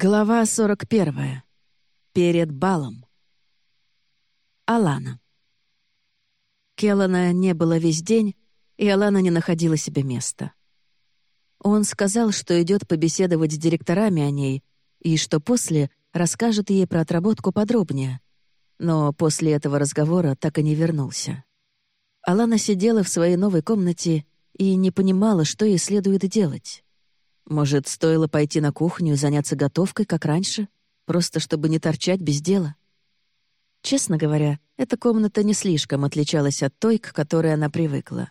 Глава 41. Перед балом. Алана. Келлана не было весь день, и Алана не находила себе места. Он сказал, что идет побеседовать с директорами о ней, и что после расскажет ей про отработку подробнее. Но после этого разговора так и не вернулся. Алана сидела в своей новой комнате и не понимала, что ей следует делать. Может, стоило пойти на кухню и заняться готовкой, как раньше, просто чтобы не торчать без дела? Честно говоря, эта комната не слишком отличалась от той, к которой она привыкла.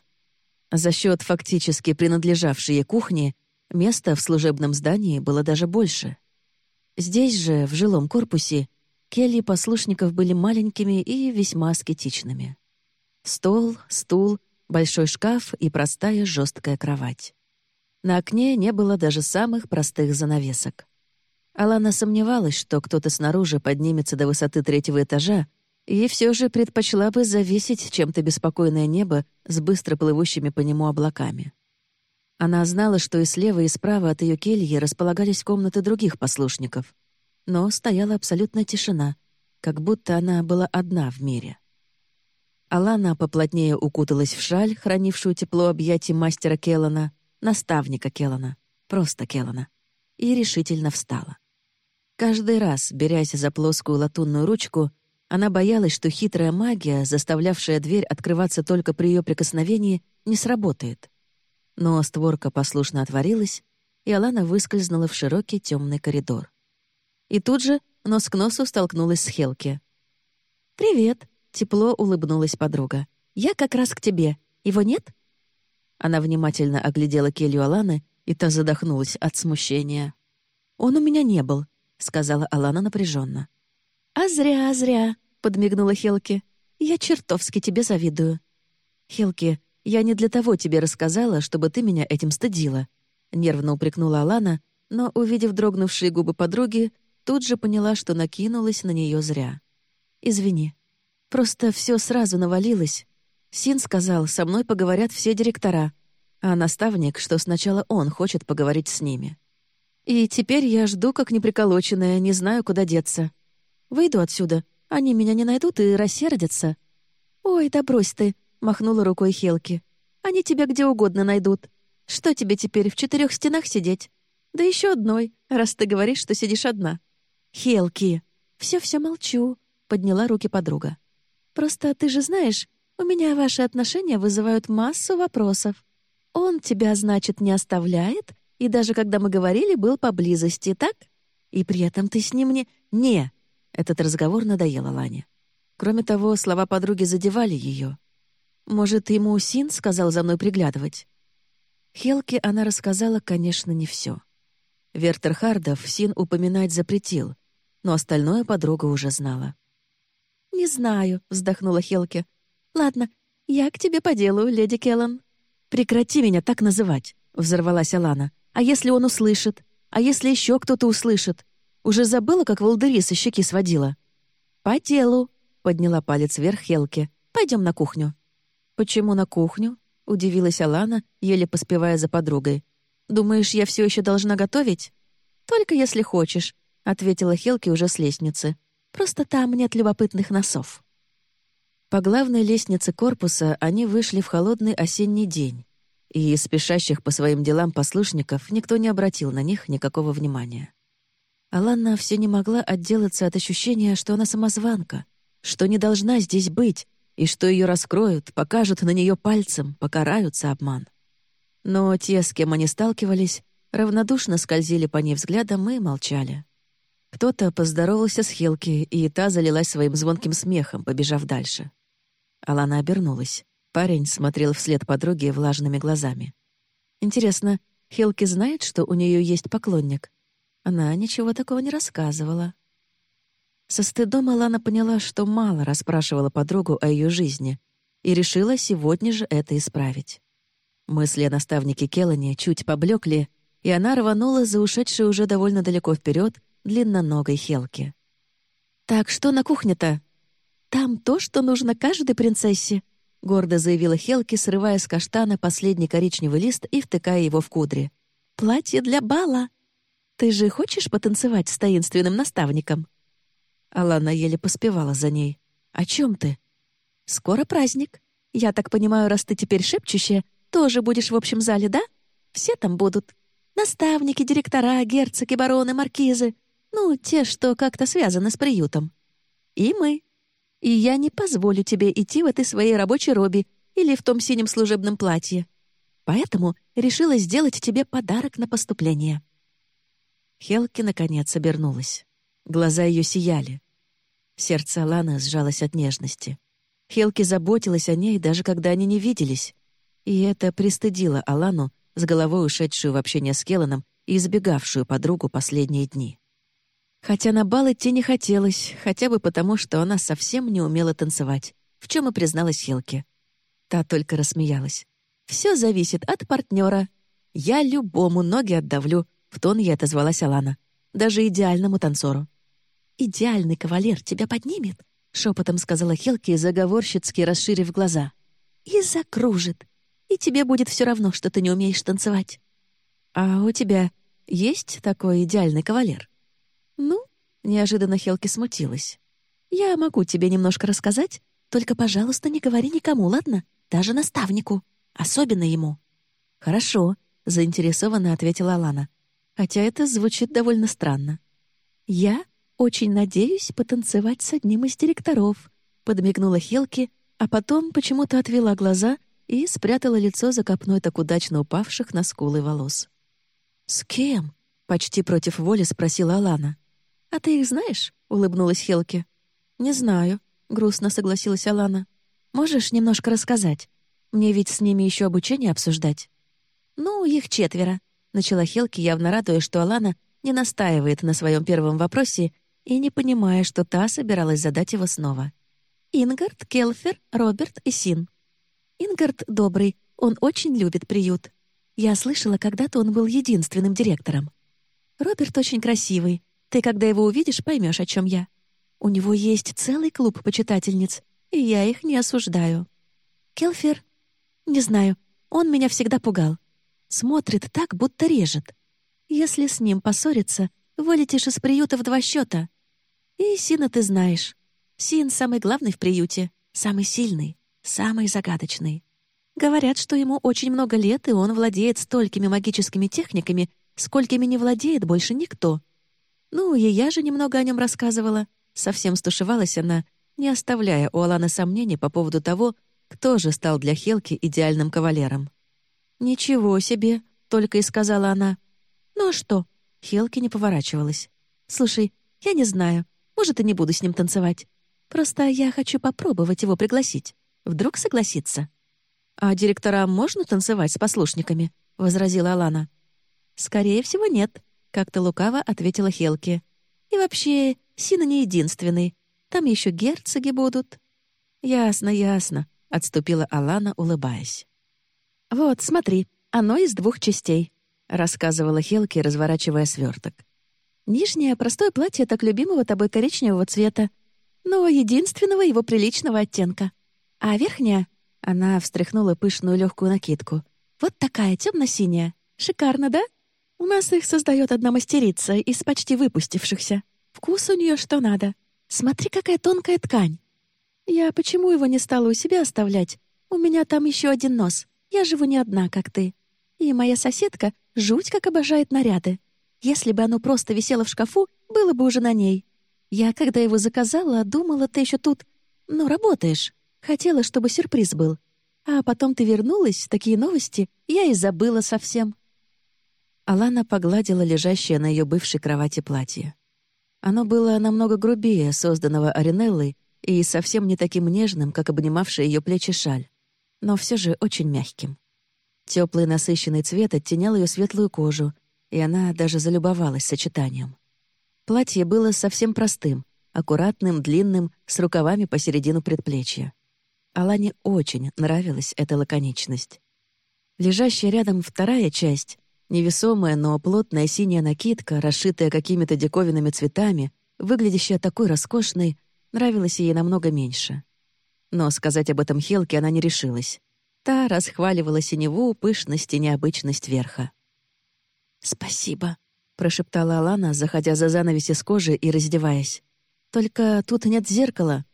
За счет фактически принадлежавшей ей кухни, места в служебном здании было даже больше. Здесь же, в жилом корпусе, кельи послушников были маленькими и весьма аскетичными. Стол, стул, большой шкаф и простая жесткая кровать. На окне не было даже самых простых занавесок. Алана сомневалась, что кто-то снаружи поднимется до высоты третьего этажа, и все же предпочла бы завесить чем-то беспокойное небо с быстро плывущими по нему облаками. Она знала, что и слева, и справа от ее кельи располагались комнаты других послушников, но стояла абсолютная тишина, как будто она была одна в мире. Алана поплотнее укуталась в шаль, хранившую тепло объятий мастера Келлана, наставника Келлана, просто Келлана, и решительно встала. Каждый раз, берясь за плоскую латунную ручку, она боялась, что хитрая магия, заставлявшая дверь открываться только при ее прикосновении, не сработает. Но створка послушно отворилась, и Алана выскользнула в широкий темный коридор. И тут же нос к носу столкнулась с Хелки. «Привет», — тепло улыбнулась подруга. «Я как раз к тебе. Его нет?» Она внимательно оглядела келью Аланы, и та задохнулась от смущения. «Он у меня не был», — сказала Алана напряженно. «А зря, зря», — подмигнула Хелки. «Я чертовски тебе завидую». «Хелки, я не для того тебе рассказала, чтобы ты меня этим стыдила», — нервно упрекнула Алана, но, увидев дрогнувшие губы подруги, тут же поняла, что накинулась на нее зря. «Извини. Просто все сразу навалилось, Син сказал, со мной поговорят все директора, а наставник, что сначала он хочет поговорить с ними. И теперь я жду, как неприколоченная, не знаю, куда деться. Выйду отсюда, они меня не найдут и рассердятся. «Ой, да брось ты», — махнула рукой Хелки. «Они тебя где угодно найдут. Что тебе теперь, в четырех стенах сидеть? Да еще одной, раз ты говоришь, что сидишь одна». «Хелки!» «Все-все молчу», — подняла руки подруга. «Просто ты же знаешь, у меня ваши отношения вызывают массу вопросов. Он тебя, значит, не оставляет, и даже когда мы говорили, был поблизости, так? И при этом ты с ним не... Не!» Этот разговор надоел Лане. Кроме того, слова подруги задевали ее. «Может, ему Син сказал за мной приглядывать?» Хелке она рассказала, конечно, не все. Вертер Хардов Син упоминать запретил, но остальное подруга уже знала. «Не знаю», — вздохнула Хелке. «Ладно, я к тебе по делу, леди Келлан». «Прекрати меня так называть», — взорвалась Алана. «А если он услышит? А если еще кто-то услышит? Уже забыла, как Волдыри со щеки сводила?» «По делу», — подняла палец вверх Хелке. «Пойдем на кухню». «Почему на кухню?» — удивилась Алана, еле поспевая за подругой. «Думаешь, я все еще должна готовить?» «Только если хочешь», — ответила Хелке уже с лестницы. «Просто там нет любопытных носов». По главной лестнице корпуса они вышли в холодный осенний день, и из спешащих по своим делам послушников никто не обратил на них никакого внимания. Алана все не могла отделаться от ощущения, что она самозванка, что не должна здесь быть, и что ее раскроют, покажут на нее пальцем, покарают за обман. Но те, с кем они сталкивались, равнодушно скользили по ней взглядом и молчали. Кто-то поздоровался с Хелки, и та залилась своим звонким смехом, побежав дальше. Алана обернулась. Парень смотрел вслед подруге влажными глазами. Интересно, Хелки знает, что у нее есть поклонник? Она ничего такого не рассказывала. Со стыдом Алана поняла, что мало расспрашивала подругу о ее жизни, и решила сегодня же это исправить. Мысли о наставнике Келлане чуть поблекли, и она рванула за ушедшей уже довольно далеко вперед длинноногой Хелки. «Так что на кухне-то?» «Там то, что нужно каждой принцессе», — гордо заявила Хелки, срывая с каштана последний коричневый лист и втыкая его в кудри. «Платье для бала». Ты же хочешь потанцевать с таинственным наставником?» Алана еле поспевала за ней. «О чем ты?» «Скоро праздник. Я так понимаю, раз ты теперь шепчущая, тоже будешь в общем зале, да? Все там будут. Наставники, директора, герцоги, бароны, маркизы. Ну, те, что как-то связаны с приютом. И мы. И я не позволю тебе идти в этой своей рабочей робе или в том синем служебном платье. Поэтому решила сделать тебе подарок на поступление». Хелки, наконец, обернулась. Глаза ее сияли. Сердце Аланы сжалось от нежности. Хелки заботилась о ней, даже когда они не виделись. И это пристыдило Алану, с головой ушедшую в общение с Келланом и избегавшую подругу последние дни. Хотя на бал идти не хотелось, хотя бы потому, что она совсем не умела танцевать, в чем и призналась Хелке. Та только рассмеялась. Все зависит от партнера. Я любому ноги отдавлю», — в тон ей отозвалась Алана. «Даже идеальному танцору». «Идеальный кавалер тебя поднимет», — шепотом сказала Хелки, заговорщицки расширив глаза. «И закружит. И тебе будет все равно, что ты не умеешь танцевать». «А у тебя есть такой идеальный кавалер?» Неожиданно Хелки смутилась. «Я могу тебе немножко рассказать, только, пожалуйста, не говори никому, ладно? Даже наставнику». Особенно ему». «Хорошо», — заинтересованно ответила Лана. «Хотя это звучит довольно странно». «Я очень надеюсь потанцевать с одним из директоров», — подмигнула Хелки, а потом почему-то отвела глаза и спрятала лицо за копной так удачно упавших на скулы волос. «С кем?» — почти против воли спросила Алана. «А ты их знаешь?» — улыбнулась Хелки. «Не знаю», — грустно согласилась Алана. «Можешь немножко рассказать? Мне ведь с ними еще обучение обсуждать». «Ну, их четверо», — начала Хелки, явно радуясь, что Алана не настаивает на своем первом вопросе и не понимая, что та собиралась задать его снова. «Ингард, Келфер, Роберт и Син». «Ингард добрый, он очень любит приют. Я слышала, когда-то он был единственным директором. Роберт очень красивый. Ты, когда его увидишь, поймешь, о чем я. У него есть целый клуб почитательниц, и я их не осуждаю. Келфер не знаю, он меня всегда пугал. Смотрит так, будто режет. Если с ним поссориться, вылетишь из приюта в два счета. И Сина ты знаешь. Син самый главный в приюте, самый сильный, самый загадочный. Говорят, что ему очень много лет, и он владеет столькими магическими техниками, сколькими не владеет больше никто. Ну, и я же немного о нем рассказывала. Совсем стушевалась она, не оставляя у Аланы сомнений по поводу того, кто же стал для Хелки идеальным кавалером? «Ничего себе!» — только и сказала она. «Ну а что?» — Хелки не поворачивалась. «Слушай, я не знаю. Может, и не буду с ним танцевать. Просто я хочу попробовать его пригласить. Вдруг согласится». «А директорам можно танцевать с послушниками?» — возразила Алана. «Скорее всего, нет», — как-то лукаво ответила Хелки. «И вообще, Сина не единственный. Там еще герцоги будут». «Ясно, ясно», — отступила Алана, улыбаясь. «Вот, смотри, оно из двух частей», — рассказывала Хелки, разворачивая сверток. «Нижнее — простое платье так любимого тобой коричневого цвета, но единственного его приличного оттенка. А верхняя...» — она встряхнула пышную легкую накидку. «Вот такая, темно-синяя. Шикарно, да? У нас их создает одна мастерица из почти выпустившихся. Вкус у нее что надо. Смотри, какая тонкая ткань. «Я почему его не стала у себя оставлять? У меня там еще один нос. Я живу не одна, как ты. И моя соседка жуть как обожает наряды. Если бы оно просто висело в шкафу, было бы уже на ней. Я, когда его заказала, думала, ты еще тут... Ну, работаешь. Хотела, чтобы сюрприз был. А потом ты вернулась, такие новости, я и забыла совсем». Алана погладила лежащее на ее бывшей кровати платье. Оно было намного грубее созданного Аринеллой и совсем не таким нежным, как обнимавшая ее плечи шаль, но все же очень мягким. Теплый насыщенный цвет оттенял ее светлую кожу, и она даже залюбовалась сочетанием. Платье было совсем простым, аккуратным, длинным, с рукавами посередину предплечья. Алане очень нравилась эта лаконичность. Лежащая рядом вторая часть, невесомая, но плотная синяя накидка, расшитая какими-то диковинными цветами, выглядящая такой роскошной, нравилось ей намного меньше. Но сказать об этом Хелке она не решилась. Та расхваливала синеву, пышность и необычность верха. «Спасибо», прошептала Алана, заходя за занавес из кожи и раздеваясь. «Только тут нет зеркала».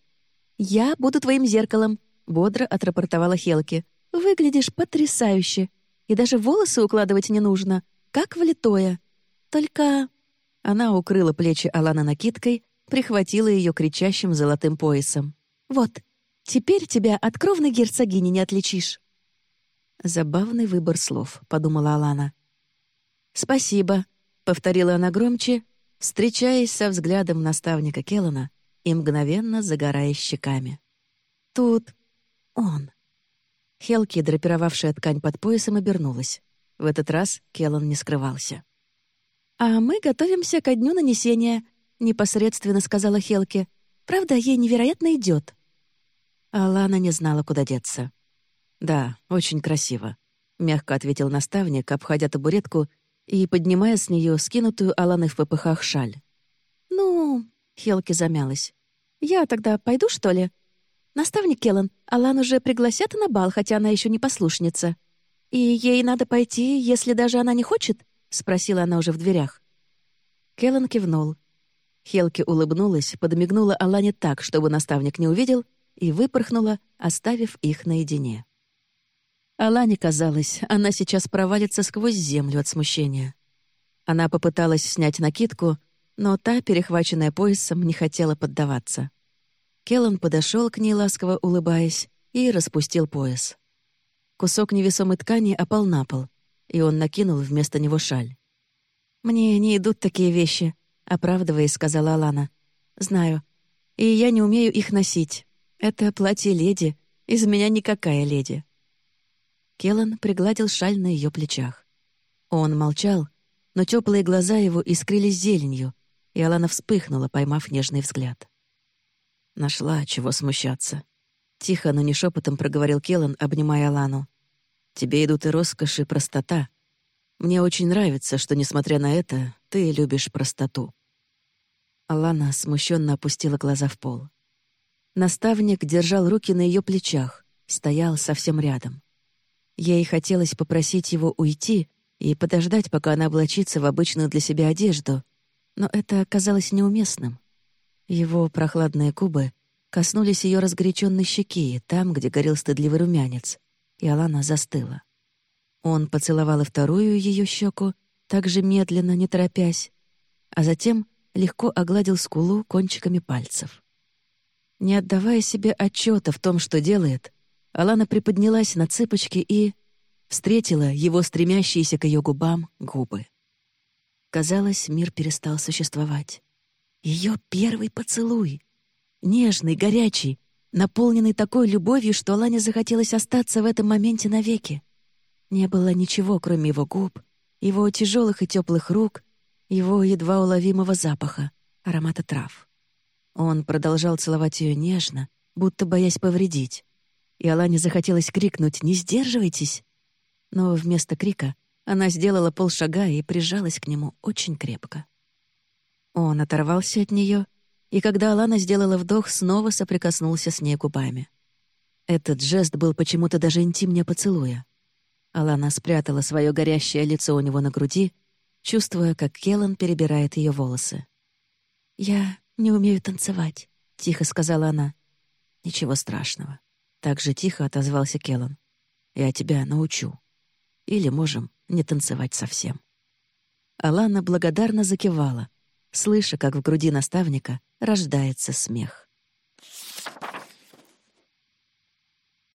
«Я буду твоим зеркалом», — бодро отрапортовала Хелки. «Выглядишь потрясающе. И даже волосы укладывать не нужно, как влитое. Только...» Она укрыла плечи Алана накидкой, прихватила ее кричащим золотым поясом. «Вот, теперь тебя от кровной герцогини не отличишь». «Забавный выбор слов», — подумала Алана. «Спасибо», — повторила она громче, встречаясь со взглядом наставника Келлана и мгновенно загорая щеками. «Тут он». Хелки, драпировавшая ткань под поясом, обернулась. В этот раз Келлан не скрывался. «А мы готовимся ко дню нанесения», — непосредственно сказала Хелки. «Правда, ей невероятно идет. Алана не знала, куда деться. «Да, очень красиво», — мягко ответил наставник, обходя табуретку и поднимая с нее скинутую Аланой в попыхах шаль. «Ну...» — Хелки замялась. «Я тогда пойду, что ли?» «Наставник Келлан, Алан уже пригласят на бал, хотя она еще не послушница. И ей надо пойти, если даже она не хочет?» — спросила она уже в дверях. Келлан кивнул. Хелки улыбнулась, подмигнула Алане так, чтобы наставник не увидел, и выпорхнула, оставив их наедине. Алане казалось, она сейчас провалится сквозь землю от смущения. Она попыталась снять накидку, но та, перехваченная поясом, не хотела поддаваться. Келлан подошел к ней, ласково улыбаясь, и распустил пояс. Кусок невесомой ткани опал на пол, и он накинул вместо него шаль. «Мне не идут такие вещи», — оправдываясь, сказала Алана. «Знаю. И я не умею их носить. Это платье леди. Из меня никакая леди». Келлан пригладил шаль на ее плечах. Он молчал, но теплые глаза его искрились зеленью, и Алана вспыхнула, поймав нежный взгляд. Нашла, чего смущаться. Тихо, но не шепотом проговорил Келлан, обнимая Алану. «Тебе идут и роскошь, и простота. Мне очень нравится, что, несмотря на это, ты любишь простоту». Алана смущенно опустила глаза в пол. Наставник держал руки на ее плечах, стоял совсем рядом. Ей хотелось попросить его уйти и подождать, пока она облачится в обычную для себя одежду, но это оказалось неуместным. Его прохладные губы коснулись ее разгоряченной щеки, там, где горел стыдливый румянец, и Алана застыла. Он поцеловал и вторую ее щеку, также медленно, не торопясь, а затем легко огладил скулу кончиками пальцев. Не отдавая себе отчета в том, что делает, Алана приподнялась на цыпочки и... встретила его стремящиеся к ее губам губы. Казалось, мир перестал существовать. Ее первый поцелуй. Нежный, горячий, наполненный такой любовью, что Алане захотелось остаться в этом моменте навеки. Не было ничего, кроме его губ, его тяжелых и теплых рук, его едва уловимого запаха, аромата трав. Он продолжал целовать ее нежно, будто боясь повредить и Алане захотелось крикнуть «Не сдерживайтесь!». Но вместо крика она сделала полшага и прижалась к нему очень крепко. Он оторвался от нее, и когда Алана сделала вдох, снова соприкоснулся с ней губами. Этот жест был почему-то даже интимнее поцелуя. Алана спрятала свое горящее лицо у него на груди, чувствуя, как Келлан перебирает ее волосы. «Я не умею танцевать», — тихо сказала она. «Ничего страшного. Так же тихо отозвался Келлан. «Я тебя научу. Или можем не танцевать совсем». Алана благодарно закивала, слыша, как в груди наставника рождается смех.